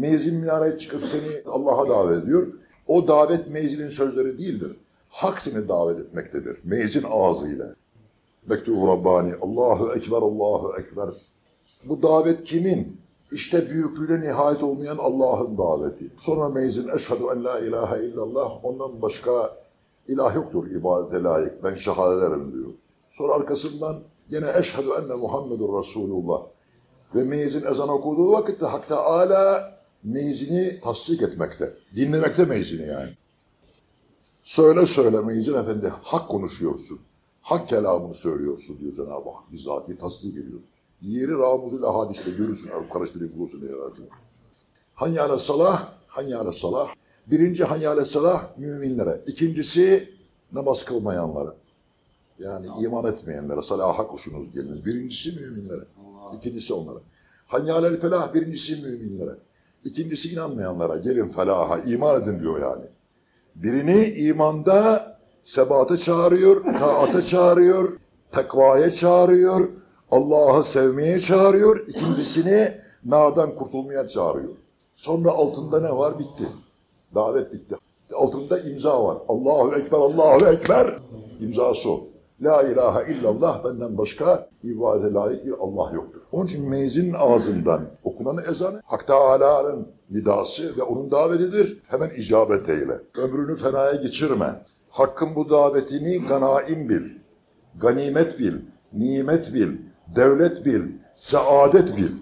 Mezin minareye çıkıp seni Allah'a davet ediyor. O davet mezinin sözleri değildir. Hak seni davet etmektedir. Mezin ağzıyla. Mektubu Rabbani. Allahu Ekber, Allahu Ekber. Bu davet kimin? İşte büyüklüğüne nihayet olmayan Allah'ın daveti. Sonra mezin eşhedü en la ilahe illallah. Ondan başka ilah yoktur ibadete layık. Ben şehadet ederim diyor. Sonra arkasından yine eşhedü enne Muhammedur Resulullah. Ve mezin ezan okuduğu vakitte Hak Teala mezini tasdik etmekte. Dinlemekte mezini yani. Söyle söyle mezin efendi hak konuşuyorsun. Hak kelamını söylüyorsun diyor Cenab-ı Hak. Bizzati tasdik ediyor. Diğeri Ramuzul Ahadis'te görürsün. Abi karıştırayım bulursun diye versin. Hanyale salah, hanyale salah. Birinci hanyale salah müminlere. İkincisi namaz kılmayanlara. Yani iman etmeyenlere, salaha koşunuz geliniz. Birincisi müminlere. İkincisi onlara. Hanyalel felah birincisi müminlere. İkincisi inanmayanlara. Gelin felaha, iman edin diyor yani. Birini imanda sebata çağırıyor, taata çağırıyor, takvaya çağırıyor, Allah'ı sevmeye çağırıyor. İkincisini nardan kurtulmaya çağırıyor. Sonra altında ne var? Bitti. Davet bitti. Altında imza var. Allahu Ekber, Allahu Ekber. İmzası o. La ilahe illallah benden başka ibadete layık bir Allah yoktur. Onun için mezin ağzından okunan ezanı Hak Teala'nın nidası ve onun davetidir. Hemen icabet eyle. Ömrünü fenaya geçirme. Hakkın bu davetini ganaim bil. Ganimet bil, nimet bil, devlet bil, saadet bil.